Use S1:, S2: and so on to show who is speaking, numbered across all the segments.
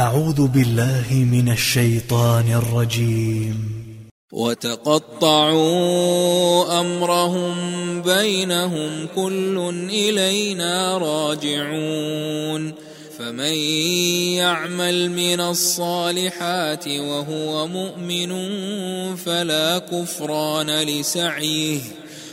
S1: أعوذ بالله من الشيطان الرجيم.
S2: وتقطعوا أمرهم بينهم كل إلينا راجعون. فمن يعمل من الصالحات وهو مؤمن فلا كفران لسعيه.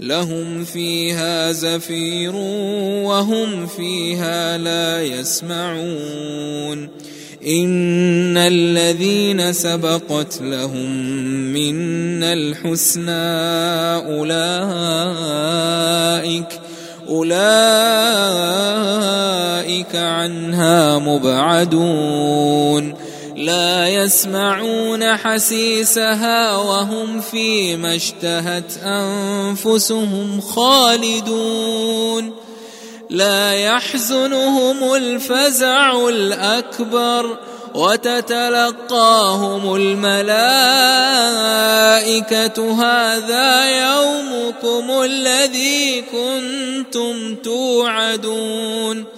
S2: لهم فيها زفير وهم فيها لا يسمعون. إن الذين سبقت لهم منا الحسنى أولئك أولئك عنها مبعدون. لا يسمعون حسيسها وهم فيما اشتهت أنفسهم خالدون. لا يحزنهم الفزع الأكبر وتتلقاهم الملائكة. هذا يومكم الذي كنتم توعدون.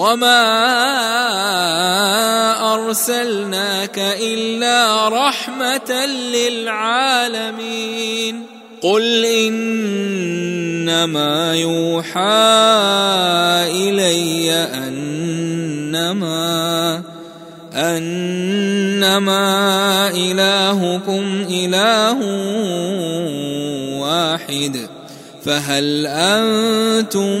S2: وما أرسلناك إلا رحمة للعالمين قل إنما يوحى إلي أنما أنما إلهكم إله واحد فهل أنتم